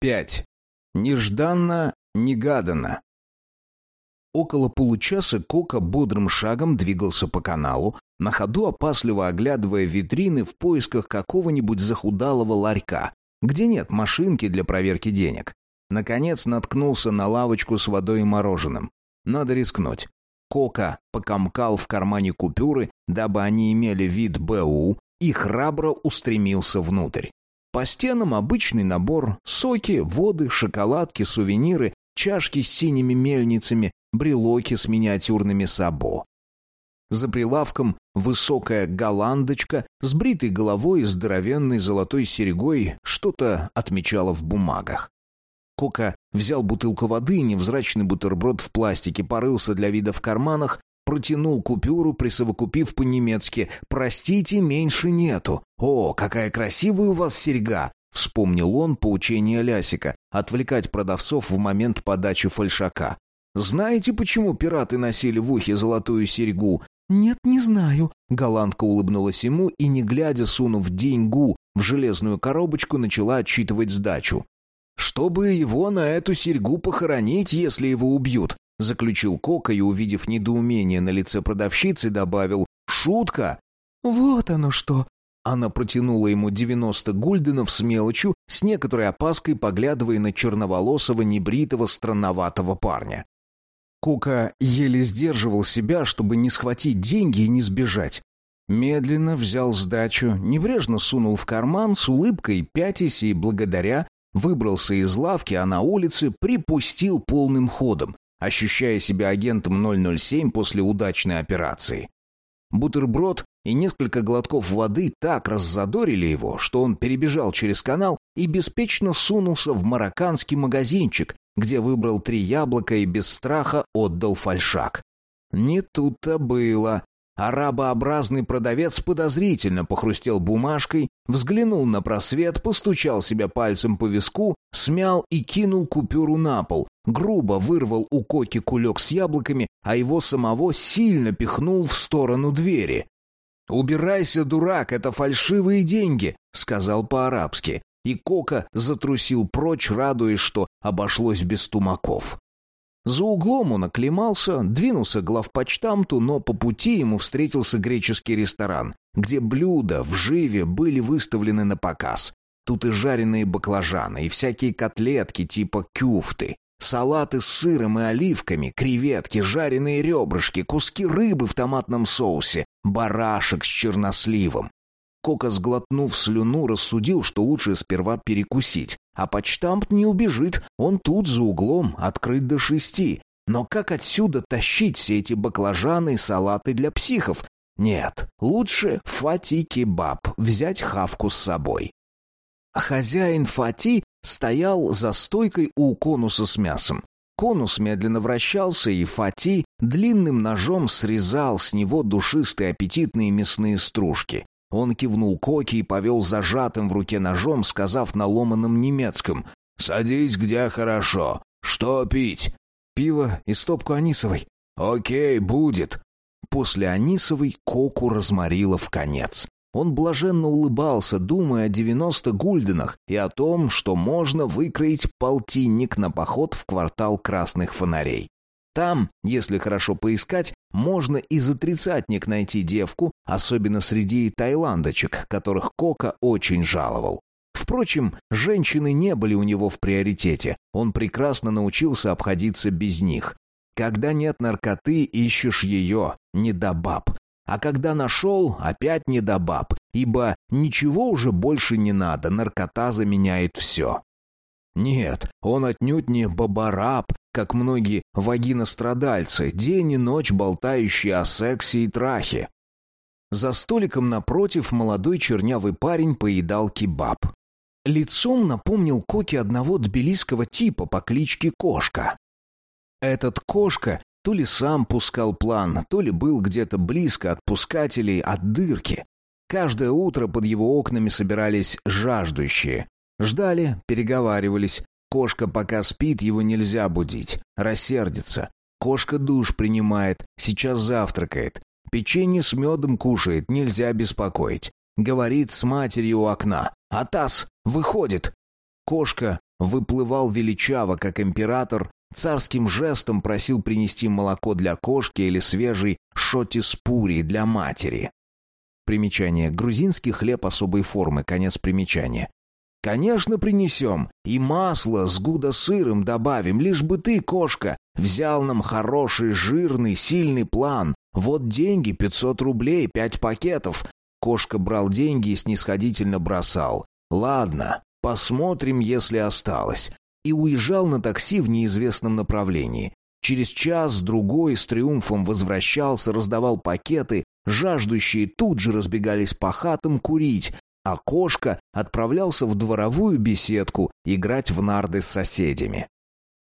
5. Нежданно, негаданно. Около получаса Кока бодрым шагом двигался по каналу, на ходу опасливо оглядывая витрины в поисках какого-нибудь захудалого ларька, где нет машинки для проверки денег. Наконец наткнулся на лавочку с водой и мороженым. Надо рискнуть. Кока покомкал в кармане купюры, дабы они имели вид БУ, и храбро устремился внутрь. По стенам обычный набор: соки, воды, шоколадки, сувениры, чашки с синими мельницами, брелоки с миниатюрными сабо. За прилавком высокая голландочка с бритой головой и здоровенной золотой серьгой что-то отмечала в бумагах. Кока взял бутылку воды и невзрачный бутерброд в пластике, порылся для вида в карманах, Протянул купюру, присовокупив по-немецки «Простите, меньше нету». «О, какая красивая у вас серьга!» Вспомнил он поучение Лясика — отвлекать продавцов в момент подачи фальшака. «Знаете, почему пираты носили в ухе золотую серьгу?» «Нет, не знаю». Голландка улыбнулась ему и, не глядя, сунув деньгу в железную коробочку, начала отчитывать сдачу. «Чтобы его на эту серьгу похоронить, если его убьют, Заключил Кока и, увидев недоумение на лице продавщицы, добавил «Шутка!» «Вот оно что!» Она протянула ему девяносто гульденов с мелочью, с некоторой опаской поглядывая на черноволосого, небритого, странноватого парня. Кока еле сдерживал себя, чтобы не схватить деньги и не сбежать. Медленно взял сдачу, небрежно сунул в карман, с улыбкой пятясь и благодаря, выбрался из лавки, а на улице припустил полным ходом ощущая себя агентом 007 после удачной операции. Бутерброд и несколько глотков воды так раззадорили его, что он перебежал через канал и беспечно сунулся в марокканский магазинчик, где выбрал три яблока и без страха отдал фальшак. Не тут-то было. Арабообразный продавец подозрительно похрустел бумажкой, взглянул на просвет, постучал себя пальцем по виску, смял и кинул купюру на пол, грубо вырвал у Коки кулек с яблоками, а его самого сильно пихнул в сторону двери. «Убирайся, дурак, это фальшивые деньги», — сказал по-арабски. И Кока затрусил прочь, радуясь, что обошлось без тумаков. За углом он оклемался, двинулся к главпочтамту, но по пути ему встретился греческий ресторан, где блюда в живе были выставлены на показ. Тут и жареные баклажаны, и всякие котлетки типа кюфты, салаты с сыром и оливками, креветки, жареные ребрышки, куски рыбы в томатном соусе, барашек с черносливом. Кока, сглотнув слюну, рассудил, что лучше сперва перекусить. А почтамт не убежит, он тут за углом, открыт до шести. Но как отсюда тащить все эти баклажаны и салаты для психов? Нет, лучше фати-кебаб, взять хавку с собой. Хозяин фати стоял за стойкой у конуса с мясом. Конус медленно вращался, и Фати длинным ножом срезал с него душистые аппетитные мясные стружки. Он кивнул Коки и повел зажатым в руке ножом, сказав на ломаном немецком «Садись, где хорошо. Что пить?» «Пиво и стопку анисовой». «Окей, будет». После анисовой Коку разморило в конец. Он блаженно улыбался, думая о девяносто гульденах и о том, что можно выкроить полтинник на поход в квартал красных фонарей. Там, если хорошо поискать, можно и за тридцатник найти девку, особенно среди тайландочек, которых Кока очень жаловал. Впрочем, женщины не были у него в приоритете, он прекрасно научился обходиться без них. Когда нет наркоты, ищешь ее, не до баб. А когда нашел, опять не до баб, ибо ничего уже больше не надо, наркота заменяет все. Нет, он отнюдь не бабараб, как многие вагинострадальцы, день и ночь болтающие о сексе и трахе. За столиком напротив молодой чернявый парень поедал кебаб. Лицом напомнил Коки одного тбилисского типа по кличке Кошка. Этот Кошка то ли сам пускал план, то ли был где-то близко от пускателей от дырки. Каждое утро под его окнами собирались жаждущие. Ждали, переговаривались, Кошка пока спит, его нельзя будить. Рассердится. Кошка душ принимает, сейчас завтракает. Печенье с медом кушает, нельзя беспокоить. Говорит с матерью у окна. «Атас, выходит!» Кошка выплывал величаво, как император, царским жестом просил принести молоко для кошки или свежий шоти-спури для матери. Примечание. Грузинский хлеб особой формы. Конец примечания. «Конечно, принесем. И масло с гуда-сыром добавим, лишь бы ты, кошка, взял нам хороший, жирный, сильный план. Вот деньги, пятьсот рублей, пять пакетов». Кошка брал деньги и снисходительно бросал. «Ладно, посмотрим, если осталось». И уезжал на такси в неизвестном направлении. Через час-другой с триумфом возвращался, раздавал пакеты, жаждущие тут же разбегались по хатам курить, а кошка отправлялся в дворовую беседку играть в нарды с соседями.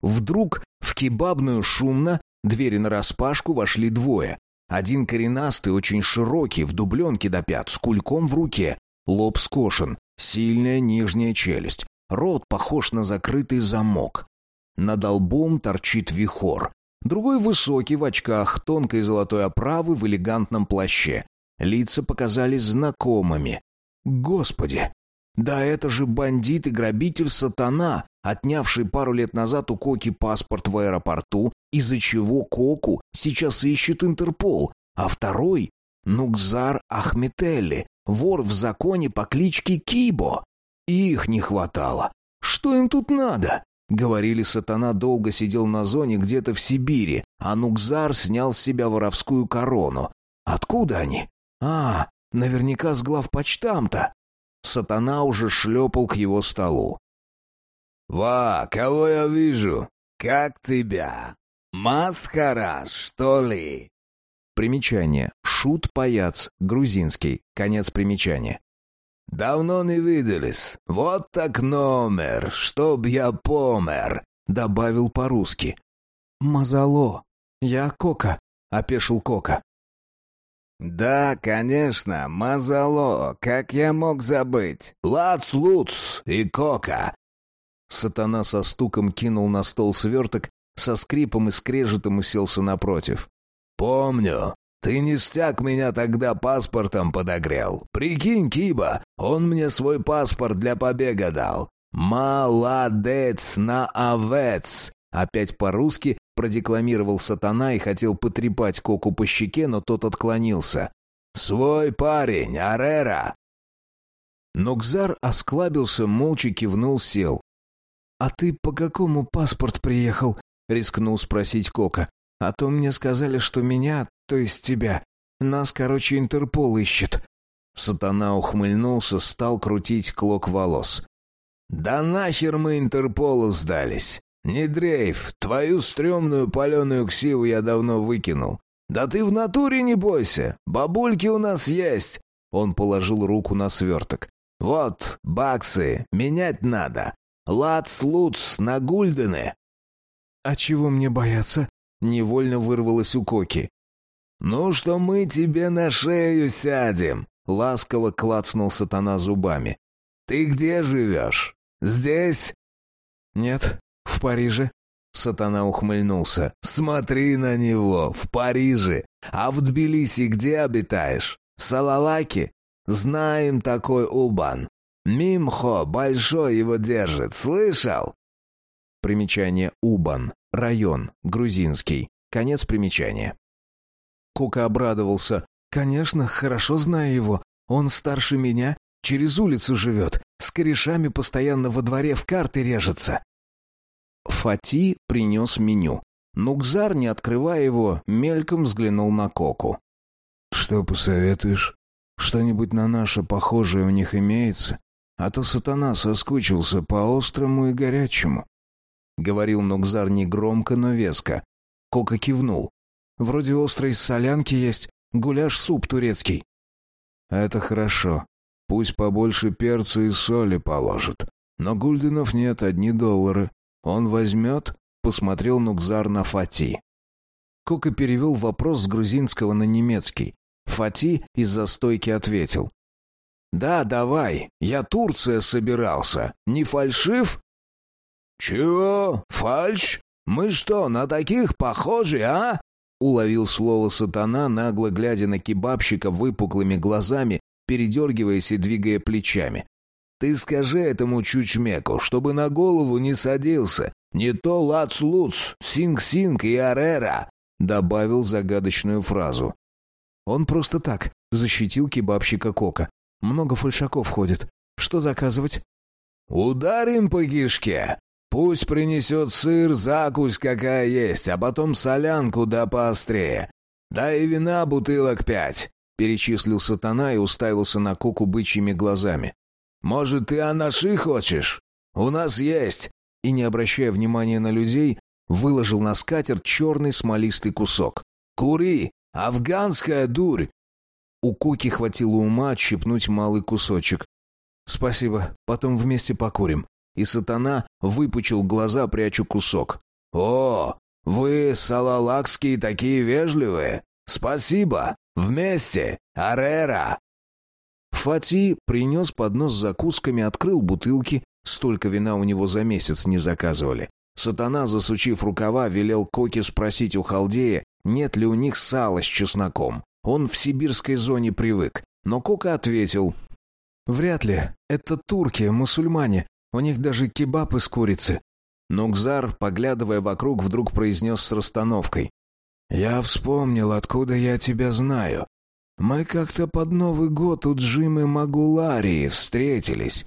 Вдруг в кебабную шумно, двери нараспашку вошли двое. Один коренастый, очень широкий, в дубленке до пят, с кульком в руке, лоб скошен, сильная нижняя челюсть, рот похож на закрытый замок. Над лбом торчит вихор. Другой высокий, в очках, тонкой золотой оправы, в элегантном плаще. Лица показались знакомыми. Господи! Да это же бандит и грабитель сатана, отнявший пару лет назад у Коки паспорт в аэропорту, из-за чего Коку сейчас ищет Интерпол, а второй — Нукзар Ахметелли, вор в законе по кличке Кибо. Их не хватало. Что им тут надо? Говорили, сатана долго сидел на зоне где-то в Сибири, а Нукзар снял с себя воровскую корону. Откуда они? А, наверняка с главпочтамта. Сатана уже шлепал к его столу. «Ва, кого я вижу? Как тебя? Маскарад, что ли?» Примечание. Шут-паяц, грузинский. Конец примечания. «Давно не виделись. Вот так номер, чтоб я помер», — добавил по-русски. «Мазало. Я Кока», — опешил Кока. «Да, конечно, Мазало, как я мог забыть? Лац-луц и Кока!» Сатана со стуком кинул на стол сверток, со скрипом и скрежетом уселся напротив. «Помню, ты ништяк меня тогда паспортом подогрел. Прикинь, Киба, он мне свой паспорт для побега дал. Молодец на овец. Опять по-русски продекламировал сатана и хотел потрепать Коку по щеке, но тот отклонился. «Свой парень, Арера!» Нокзар осклабился, молча кивнул, сел. «А ты по какому паспорт приехал?» — рискнул спросить Кока. «А то мне сказали, что меня, то есть тебя. Нас, короче, Интерпол ищет». Сатана ухмыльнулся, стал крутить клок волос. «Да нахер мы Интерполу сдались? Не дрейф, твою стрёмную паленую ксиву я давно выкинул. Да ты в натуре не бойся, бабульки у нас есть». Он положил руку на сверток. «Вот, баксы, менять надо. Лац-луц на гульдены». «А чего мне бояться?» Невольно вырвалось у Коки. «Ну, что мы тебе на шею сядем!» — ласково клацнул сатана зубами. «Ты где живешь? Здесь?» «Нет, в Париже». Сатана ухмыльнулся. «Смотри на него! В Париже! А в Тбилиси где обитаешь? В Салалаке? Знаем такой Убан. Мимхо большой его держит, слышал?» Примечание Убан. Район. Грузинский. Конец примечания. Кока обрадовался. «Конечно, хорошо знаю его. Он старше меня, через улицу живет, с корешами постоянно во дворе в карты режется». Фати принес меню. Нукзар, не открывая его, мельком взглянул на Коку. «Что посоветуешь? Что-нибудь на наше похожее у них имеется? А то сатана соскучился по острому и горячему». Говорил Нукзар негромко, но веско. Кока кивнул. Вроде острой солянки есть, гуляш-суп турецкий». «Это хорошо. Пусть побольше перца и соли положит. Но гульденов нет, одни доллары. Он возьмет?» — посмотрел Нукзар на Фати. Кока перевел вопрос с грузинского на немецкий. Фати из-за стойки ответил. «Да, давай. Я Турция собирался. Не фальшив?» «Чего? Фальш? Мы что, на таких похожи, а?» Уловил слово сатана, нагло глядя на кебабщика выпуклыми глазами, передергиваясь и двигая плечами. Ты скажи этому чучмеку, чтобы на голову не садился. Не то лац-луц, синг-синг и арера», — добавил загадочную фразу. Он просто так защитил кебабщика Кока. Много фальшаков ходит. Что заказывать? «Ударим по кишке. Пусть принесет сыр, закусь какая есть, а потом солянку да поострее. Да и вина бутылок пять», — перечислил сатана и уставился на Коку бычьими глазами. «Может, ты анаши хочешь? У нас есть!» И, не обращая внимания на людей, выложил на скатерть черный смолистый кусок. «Кури! Афганская дурь!» У Коки хватило ума отщипнуть малый кусочек. «Спасибо, потом вместе покурим». И сатана выпучил глаза, прячу кусок. «О, вы, салалакские, такие вежливые! Спасибо! Вместе! Арера!» Фати принес поднос с закусками, открыл бутылки, столько вина у него за месяц не заказывали. Сатана, засучив рукава, велел Коке спросить у халдея, нет ли у них сала с чесноком. Он в сибирской зоне привык. Но Кока ответил, «Вряд ли. Это турки, мусульмане. У них даже кебаб из курицы». Нукзар, поглядывая вокруг, вдруг произнес с расстановкой. «Я вспомнил, откуда я тебя знаю. Мы как-то под Новый год у Джимы Магуларии встретились.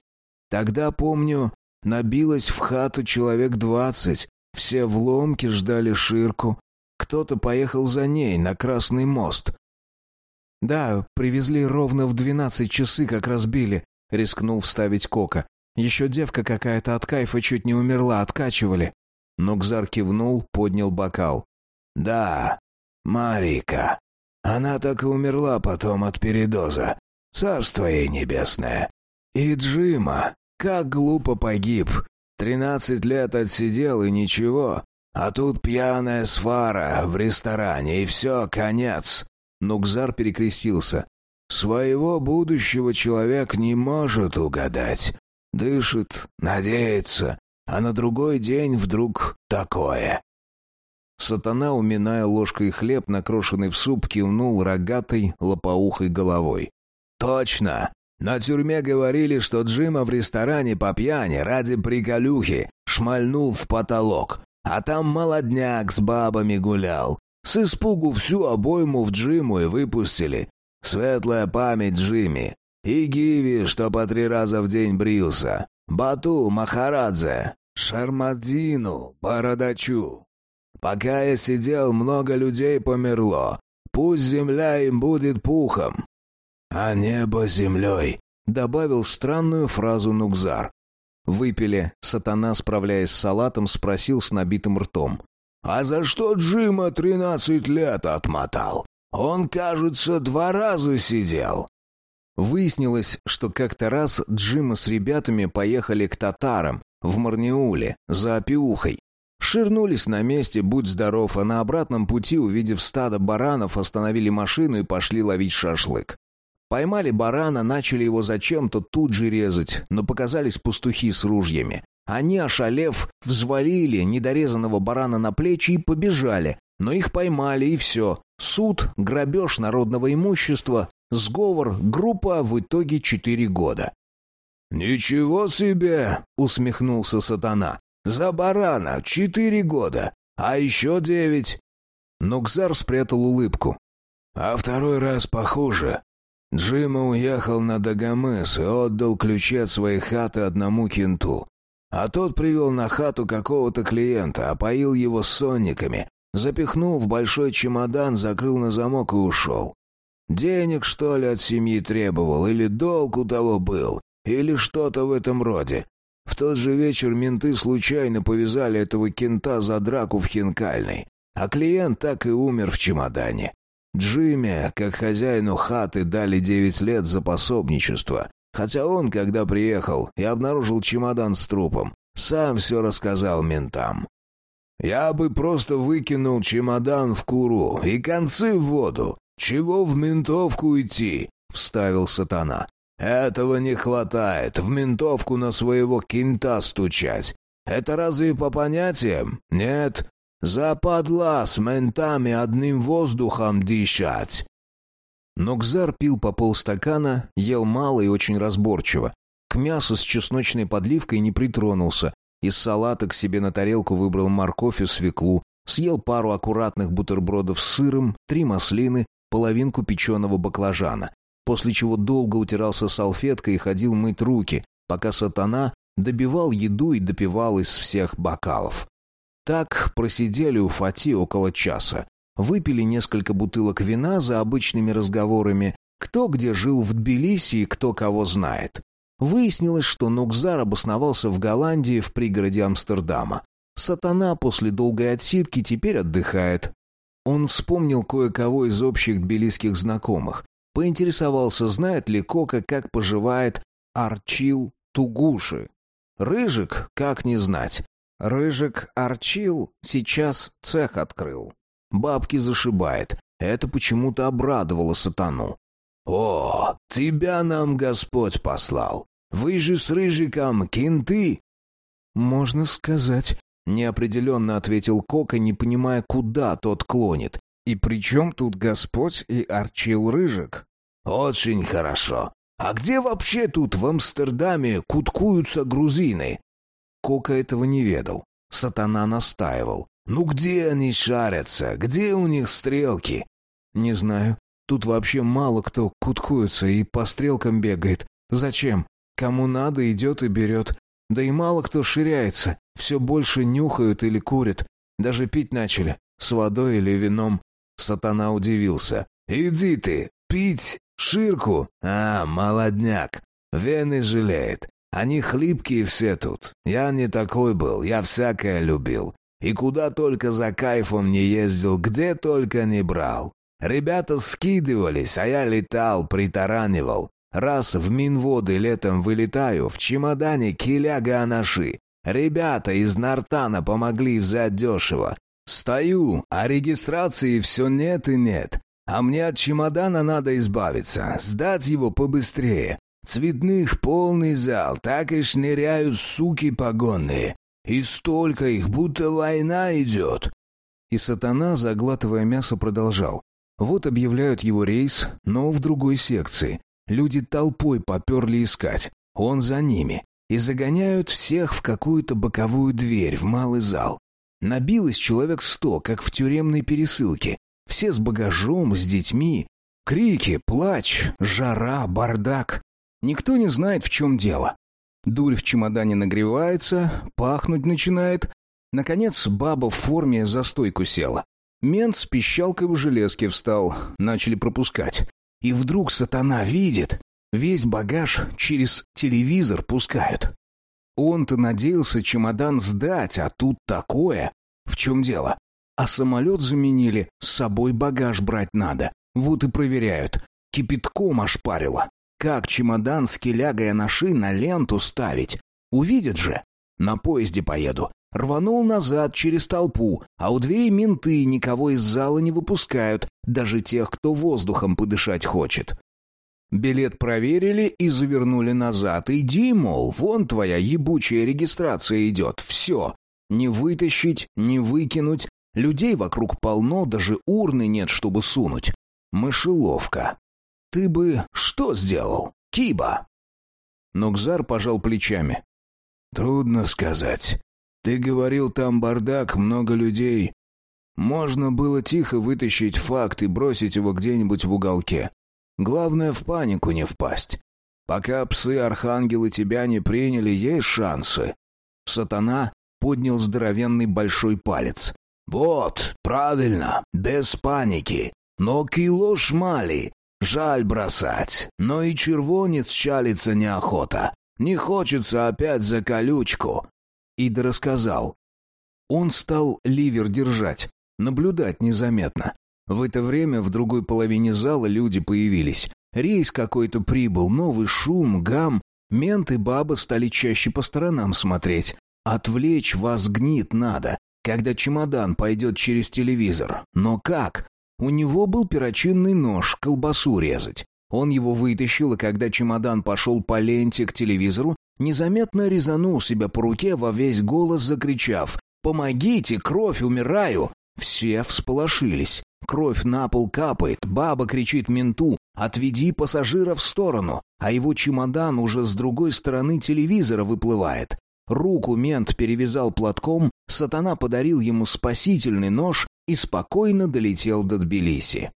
Тогда, помню, набилось в хату человек двадцать, все в ломке ждали Ширку. Кто-то поехал за ней на Красный мост. «Да, привезли ровно в двенадцать часы, как разбили», — рискнул вставить Кока. «Еще девка какая-то от кайфа чуть не умерла, откачивали». Нукзар кивнул, поднял бокал. «Да, Марика. Она так и умерла потом от передоза. Царство ей небесное. И Джима, как глупо погиб. Тринадцать лет отсидел и ничего. А тут пьяная свара в ресторане, и все, конец. Нукзар перекрестился. Своего будущего человек не может угадать. Дышит, надеется, а на другой день вдруг такое. Сатана, уминая ложкой хлеб, накрошенный в суп, кивнул рогатой, лопоухой головой. «Точно! На тюрьме говорили, что Джима в ресторане по пьяни ради приколюхи шмальнул в потолок, а там молодняк с бабами гулял. С испугу всю обойму в Джиму и выпустили. Светлая память Джимми. И Гиви, что по три раза в день брился. Бату Махарадзе. Шармадину, Бородачу. Пока я сидел, много людей померло. Пусть земля им будет пухом а небо землей», — добавил странную фразу Нукзар. Выпили. Сатана, справляясь с салатом, спросил с набитым ртом. «А за что Джима тринадцать лет отмотал? Он, кажется, два раза сидел». Выяснилось, что как-то раз Джима с ребятами поехали к татарам в Марниуле за опиухой. Ширнулись на месте, будь здоров, а на обратном пути, увидев стадо баранов, остановили машину и пошли ловить шашлык. Поймали барана, начали его зачем-то тут же резать, но показались пастухи с ружьями. Они, ошалев, взвалили недорезанного барана на плечи и побежали, но их поймали, и все. Суд, грабеж народного имущества, сговор, группа в итоге четыре года. «Ничего себе!» — усмехнулся сатана. «За барана четыре года, а еще девять!» Нукзар спрятал улыбку. «А второй раз похуже. Джима уехал на Дагомыс и отдал ключи от своей хаты одному кенту. А тот привел на хату какого-то клиента, опоил его сонниками, запихнул в большой чемодан, закрыл на замок и ушел. Денег, что ли, от семьи требовал, или долг у того был, или что-то в этом роде. В тот же вечер менты случайно повязали этого кента за драку в хинкальной, а клиент так и умер в чемодане. Джимми, как хозяину хаты, дали девять лет за пособничество. Хотя он, когда приехал и обнаружил чемодан с трупом, сам все рассказал ментам. «Я бы просто выкинул чемодан в куру и концы в воду. Чего в ментовку идти?» — вставил сатана. «Этого не хватает, в ментовку на своего кента стучать. Это разве по понятиям? Нет, Западла с ментами одним воздухом дышать. Но Кзар пил по полстакана, ел мало и очень разборчиво. К мясу с чесночной подливкой не притронулся. Из салата к себе на тарелку выбрал морковь и свеклу, съел пару аккуратных бутербродов с сыром, три маслины, половинку печеного баклажана, после чего долго утирался салфеткой и ходил мыть руки, пока сатана добивал еду и допивал из всех бокалов. Так просидели у Фати около часа. Выпили несколько бутылок вина за обычными разговорами, кто где жил в Тбилиси и кто кого знает. Выяснилось, что Нукзар обосновался в Голландии в пригороде Амстердама. Сатана после долгой отсидки теперь отдыхает. Он вспомнил кое-кого из общих тбилисских знакомых. Поинтересовался, знает ли Кока, как поживает Арчил Тугуши. Рыжик, как не знать. Рыжик Арчил сейчас цех открыл. Бабки зашибает. Это почему-то обрадовало сатану. «О, тебя нам Господь послал! Вы же с Рыжиком кенты!» «Можно сказать», — неопределенно ответил Кока, не понимая, куда тот клонит. «И при чем тут Господь и Арчил Рыжик?» «Очень хорошо. А где вообще тут в Амстердаме куткуются грузины?» Кока этого не ведал. Сатана настаивал. «Ну где они шарятся? Где у них стрелки?» «Не знаю. Тут вообще мало кто куткуется и по стрелкам бегает. Зачем? Кому надо, идет и берет. Да и мало кто ширяется. Все больше нюхают или курят. Даже пить начали. С водой или вином. Сатана удивился. «Иди ты, пить, ширку. А, молодняк. Вены жалеет. Они хлипкие все тут. Я не такой был, я всякое любил. И куда только за кайфом не ездил, где только не брал. Ребята скидывались, а я летал, притаранивал. Раз в Минводы летом вылетаю, в чемодане киляга анаши. Ребята из Нартана помогли взять дешево. Стою, а регистрации все нет и нет. А мне от чемодана надо избавиться, сдать его побыстрее. Цветных полный зал, так и шныряют суки погонные. И столько их, будто война идет. И сатана, заглатывая мясо, продолжал. Вот объявляют его рейс, но в другой секции. Люди толпой поперли искать. Он за ними. И загоняют всех в какую-то боковую дверь в малый зал. Набилось человек сто, как в тюремной пересылке. Все с багажом, с детьми. Крики, плач, жара, бардак. Никто не знает, в чем дело. Дурь в чемодане нагревается, пахнуть начинает. Наконец, баба в форме за стойку села. Мент с пищалкой в железке встал, начали пропускать. И вдруг сатана видит, весь багаж через телевизор пускают. Он-то надеялся чемодан сдать, а тут такое. В чем дело? А самолет заменили, с собой багаж брать надо. Вот и проверяют. Кипятком ошпарило. Как чемодан с келягой анаши на ленту ставить? Увидят же. На поезде поеду. Рванул назад через толпу, а у дверей менты никого из зала не выпускают, даже тех, кто воздухом подышать хочет. Билет проверили и завернули назад. Иди, мол, вон твоя ебучая регистрация идет. Все. Не вытащить, не выкинуть. Людей вокруг полно, даже урны нет, чтобы сунуть. Мышеловка. Ты бы что сделал, Киба? Нокзар пожал плечами. Трудно сказать. Ты говорил, там бардак, много людей. Можно было тихо вытащить факт и бросить его где-нибудь в уголке. Главное, в панику не впасть. Пока псы-архангелы тебя не приняли, есть шансы. Сатана поднял здоровенный большой палец. «Вот, правильно, без паники. Но кило шмали. Жаль бросать, но и червонец чалится неохота. Не хочется опять за колючку. Ида рассказал. Он стал ливер держать, наблюдать незаметно. В это время в другой половине зала люди появились. Рейс какой-то прибыл, новый шум, гам. Мент и баба стали чаще по сторонам смотреть. Отвлечь вас гнит надо, когда чемодан пойдет через телевизор. Но как? У него был перочинный нож, колбасу резать. Он его вытащил, и когда чемодан пошел по ленте к телевизору, Незаметно резанул себя по руке во весь голос, закричав «Помогите, кровь, умираю!» Все всполошились. Кровь на пол капает, баба кричит менту Отведи пассажира в сторону, а его чемодан уже с другой стороны телевизора выплывает. Руку мент перевязал платком, сатана подарил ему спасительный нож и спокойно долетел до Тбилиси.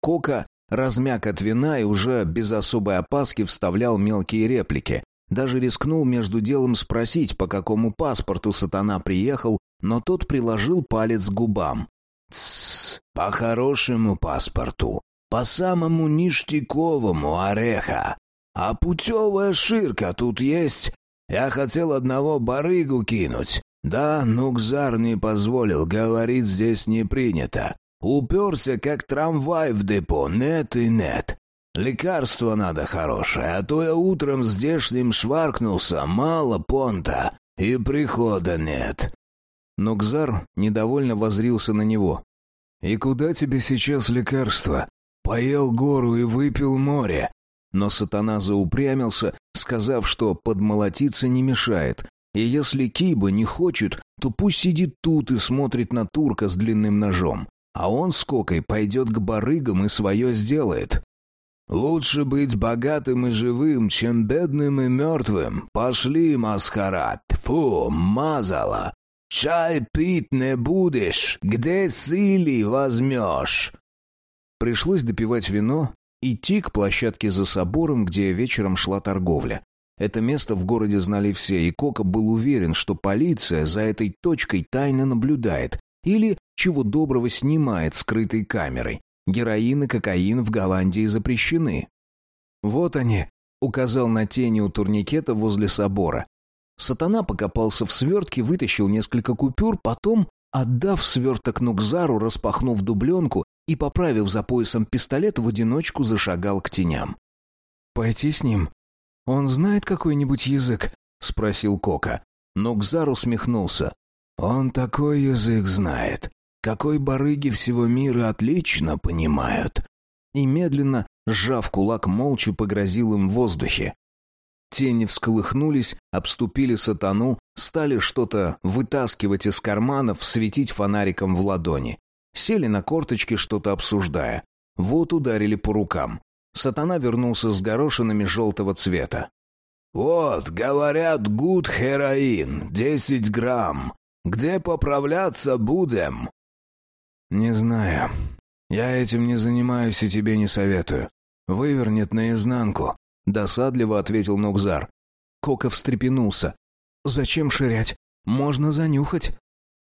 Кока размяк от вина и уже без особой опаски вставлял мелкие реплики. Даже рискнул между делом спросить, по какому паспорту сатана приехал, но тот приложил палец к губам. «Тссс, по хорошему паспорту, по самому ништяковому ореха. А путевая ширка тут есть. Я хотел одного барыгу кинуть. Да, Нукзар не позволил, говорит, здесь не принято. Уперся, как трамвай в депо, нет и нет. Лекарство надо хорошее, а то я утром здешним шваркнулся, мало понта, и прихода нет». Нукзар недовольно возрился на него. «И куда тебе сейчас лекарство? Поел гору и выпил море». Но сатана заупрямился, сказав, что подмолотиться не мешает. И если Киба не хочет, то пусть сидит тут и смотрит на турка с длинным ножом. А он с Кокой пойдет к барыгам и свое сделает. «Лучше быть богатым и живым, чем бедным и мертвым. Пошли, маскарад. Фу, мазала. Чай пить не будешь. Где сили возьмешь?» Пришлось допивать вино, идти к площадке за собором, где вечером шла торговля. Это место в городе знали все, и Кока был уверен, что полиция за этой точкой тайно наблюдает или, чего доброго, снимает скрытой камерой. Героин и кокаин в Голландии запрещены. «Вот они», — указал на тени у турникета возле собора. Сатана покопался в свертке, вытащил несколько купюр, потом, отдав сверток Нукзару, распахнув дубленку и, поправив за поясом пистолет, в одиночку зашагал к теням. «Пойти с ним? Он знает какой-нибудь язык?» — спросил Кока. Нукзар усмехнулся. «Он такой язык знает, какой барыги всего мира отлично понимают». И медленно, сжав кулак, молча погрозил им в воздухе. Тени всколыхнулись, обступили сатану, стали что-то вытаскивать из карманов, светить фонариком в ладони. Сели на корточки, что-то обсуждая. Вот ударили по рукам. Сатана вернулся с горошинами желтого цвета. «Вот, говорят, гуд хероин, десять грамм. Где поправляться будем?» «Не знаю. Я этим не занимаюсь и тебе не советую. Вывернет наизнанку», — досадливо ответил Нукзар. Кока встрепенулся. «Зачем ширять? Можно занюхать».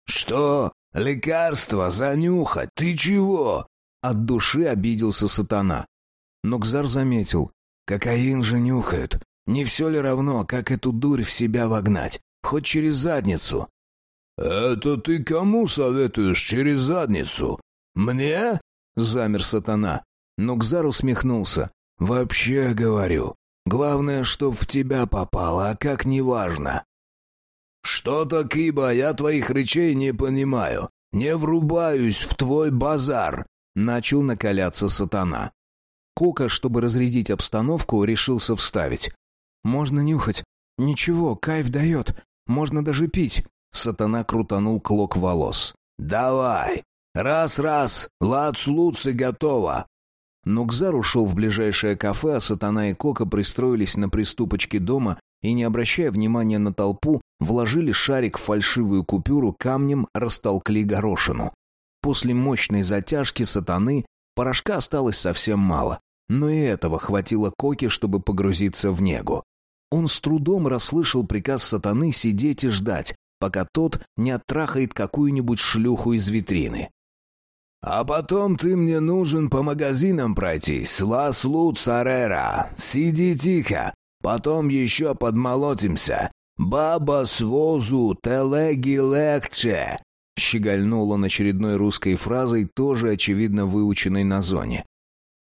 «Что? Лекарство занюхать? Ты чего?» От души обиделся сатана. Нукзар заметил. «Кокаин же нюхают. Не все ли равно, как эту дурь в себя вогнать? Хоть через задницу?» «Это ты кому советуешь через задницу? Мне?» — замер сатана. Нукзар усмехнулся. «Вообще говорю. Главное, чтоб в тебя попало, а как неважно». «Что-то, Киба, я твоих речей не понимаю. Не врубаюсь в твой базар», — начал накаляться сатана. Кока, чтобы разрядить обстановку, решился вставить. «Можно нюхать. Ничего, кайф дает. Можно даже пить». Сатана крутанул клок волос. «Давай! Раз-раз! Лац-луц и готово!» Нукзар ушел в ближайшее кафе, а Сатана и Кока пристроились на приступочке дома и, не обращая внимания на толпу, вложили шарик в фальшивую купюру, камнем растолкли горошину. После мощной затяжки сатаны порошка осталось совсем мало, но и этого хватило Коке, чтобы погрузиться в негу. Он с трудом расслышал приказ сатаны сидеть и ждать, пока тот не оттрахает какую-нибудь шлюху из витрины. «А потом ты мне нужен по магазинам пройтись, Лас-Лу Царера. Сиди тихо, потом еще подмолотимся. Баба с возу, телеги легче!» Щегольнул он очередной русской фразой, тоже очевидно выученной на зоне.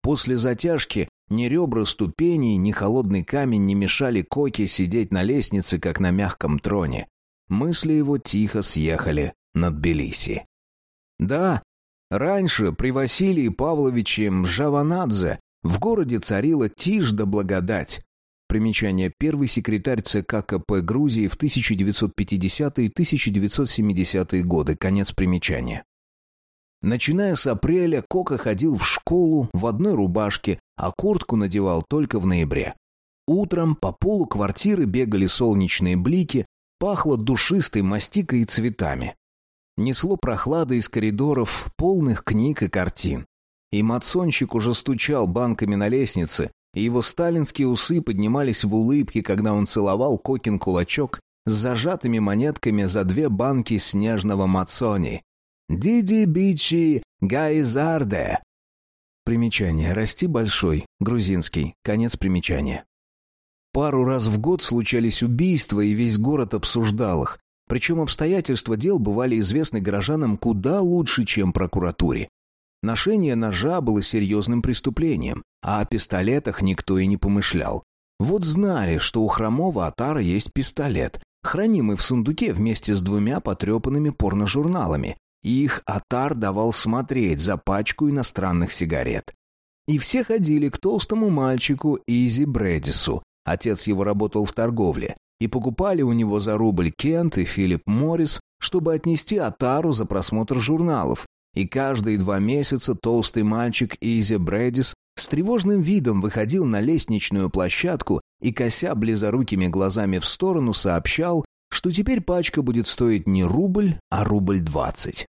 После затяжки ни ребра ступеней, ни холодный камень не мешали Коке сидеть на лестнице, как на мягком троне. Мысли его тихо съехали над Тбилиси. Да, раньше при Василии Павловиче Мжаванадзе в городе царила тишь да благодать. Примечание. Первый секретарь ЦК КП Грузии в 1950-1970-е годы. Конец примечания. Начиная с апреля, Кока ходил в школу в одной рубашке, а куртку надевал только в ноябре. Утром по полу квартиры бегали солнечные блики, пахло душистой мастикой и цветами. Несло прохладой из коридоров, полных книг и картин. И мацонщик уже стучал банками на лестнице, и его сталинские усы поднимались в улыбке, когда он целовал Кокин кулачок с зажатыми монетками за две банки снежного мацони. «Диди Бичи Гайзарде». Примечание. Расти большой. Грузинский. Конец примечания. Пару раз в год случались убийства, и весь город обсуждал их. Причем обстоятельства дел бывали известны горожанам куда лучше, чем прокуратуре. Ношение ножа было серьезным преступлением, а о пистолетах никто и не помышлял. Вот знали, что у хромого Атара есть пистолет, хранимый в сундуке вместе с двумя потрепанными порножурналами, их Атар давал смотреть за пачку иностранных сигарет. И все ходили к толстому мальчику Изи Брэдису, отец его работал в торговле, и покупали у него за рубль Кент и Филипп Моррис, чтобы отнести Атару за просмотр журналов, и каждые два месяца толстый мальчик Изи Брэдис с тревожным видом выходил на лестничную площадку и, кося близорукими глазами в сторону, сообщал, что теперь пачка будет стоить не рубль, а рубль двадцать.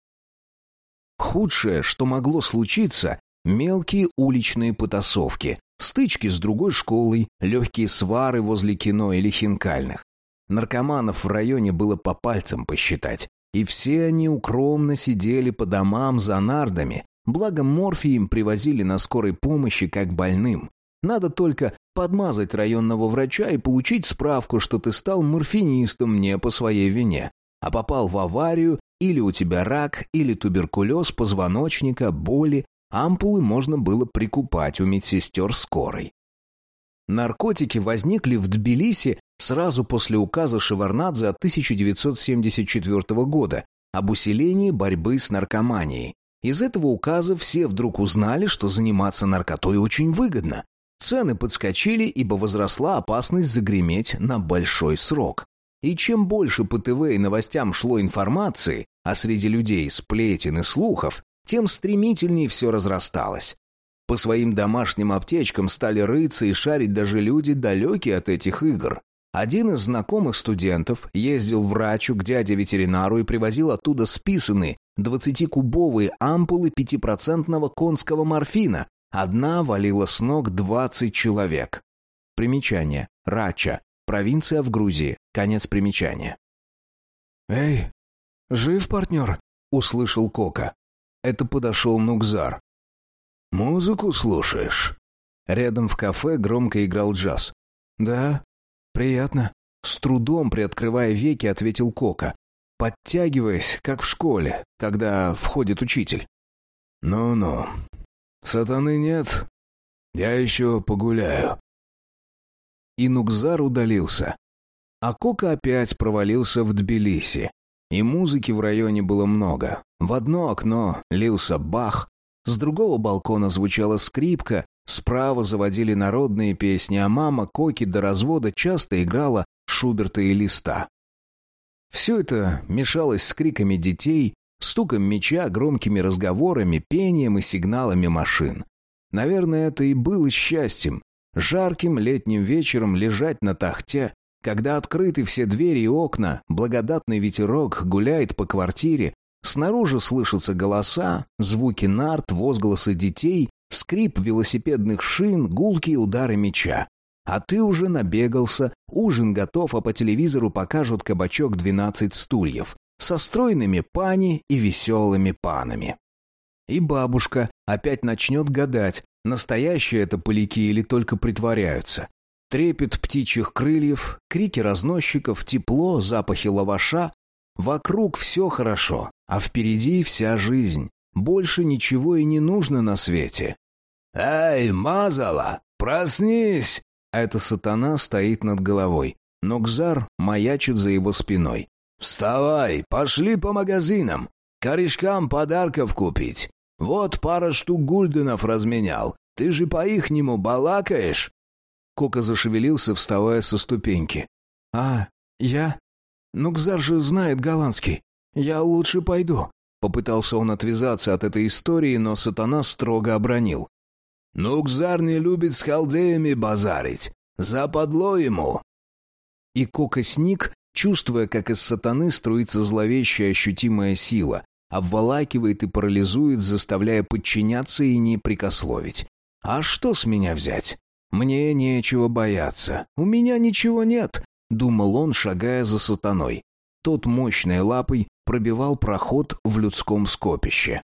Худшее, что могло случиться, мелкие уличные потасовки, стычки с другой школой, легкие свары возле кино или хинкальных. Наркоманов в районе было по пальцам посчитать, и все они укромно сидели по домам за нардами, благо морфий им привозили на скорой помощи как больным. Надо только подмазать районного врача и получить справку, что ты стал морфинистом не по своей вине, а попал в аварию, или у тебя рак, или туберкулез позвоночника, боли, ампулы можно было прикупать у медсестер скорой. Наркотики возникли в Тбилиси сразу после указа Шеварнадзе от 1974 года об усилении борьбы с наркоманией. Из этого указа все вдруг узнали, что заниматься наркотой очень выгодно. Цены подскочили, ибо возросла опасность загреметь на большой срок. И чем больше по ТВ и новостям шло информации, а среди людей сплетен и слухов, тем стремительнее все разрасталось. По своим домашним аптечкам стали рыться и шарить даже люди, далекие от этих игр. Один из знакомых студентов ездил врачу к дяде-ветеринару и привозил оттуда списанные 20-кубовые ампулы 5% конского морфина. Одна валила с ног 20 человек. Примечание. Рача. Провинция в Грузии. Конец примечания. «Эй, жив партнер?» — услышал Кока. Это подошел Нукзар. «Музыку слушаешь?» Рядом в кафе громко играл джаз. «Да, приятно». С трудом, приоткрывая веки, ответил Кока, подтягиваясь, как в школе, когда входит учитель. «Ну-ну, сатаны нет, я еще погуляю». И Нукзар удалился. А Кока опять провалился в Тбилиси. И музыки в районе было много. В одно окно лился бах, с другого балкона звучала скрипка, справа заводили народные песни, а мама Коки до развода часто играла Шуберта и Листа. Все это мешалось с криками детей, стуком меча, громкими разговорами, пением и сигналами машин. Наверное, это и было счастьем, жарким летним вечером лежать на тахте, когда открыты все двери и окна, благодатный ветерок гуляет по квартире, снаружи слышатся голоса, звуки нарт, возгласы детей, скрип велосипедных шин, гулкие удары меча. А ты уже набегался, ужин готов, а по телевизору покажут кабачок «12 стульев» со стройными пани и веселыми панами. И бабушка опять начнет гадать, настоящие это поляки или только притворяются. Трепет птичьих крыльев, крики разносчиков, тепло, запахи лаваша. Вокруг все хорошо, а впереди вся жизнь. Больше ничего и не нужно на свете. «Эй, мазала, проснись!» Это сатана стоит над головой. Но Гзар маячит за его спиной. «Вставай, пошли по магазинам. Корешкам подарков купить. Вот пара штук гульденов разменял. Ты же по-ихнему балакаешь?» Кока зашевелился, вставая со ступеньки. «А, я? Ну, Кзар же знает голландский. Я лучше пойду». Попытался он отвязаться от этой истории, но сатана строго обронил. «Нукзар не любит с халдеями базарить. Западло ему!» И Кока сник, чувствуя, как из сатаны струится зловещая ощутимая сила, обволакивает и парализует, заставляя подчиняться и не прикословить. «А что с меня взять? Мне нечего бояться. У меня ничего нет», — думал он, шагая за сатаной. Тот мощной лапой пробивал проход в людском скопище.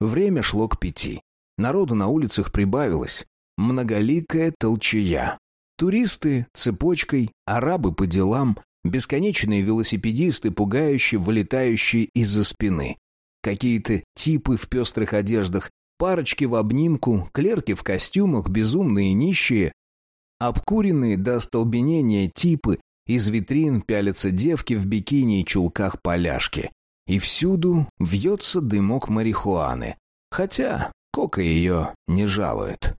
Время шло к пяти. Народу на улицах прибавилось. Многоликая толчая. Туристы цепочкой, арабы по делам, бесконечные велосипедисты, пугающие, вылетающие из-за спины. Какие-то типы в пестрых одеждах, парочки в обнимку, клерки в костюмах, безумные нищие. Обкуренные до столбенения типы, из витрин пялятся девки в бикини и чулках поляшки. И всюду вьется дымок марихуаны. Хотя Кока ее не жалует.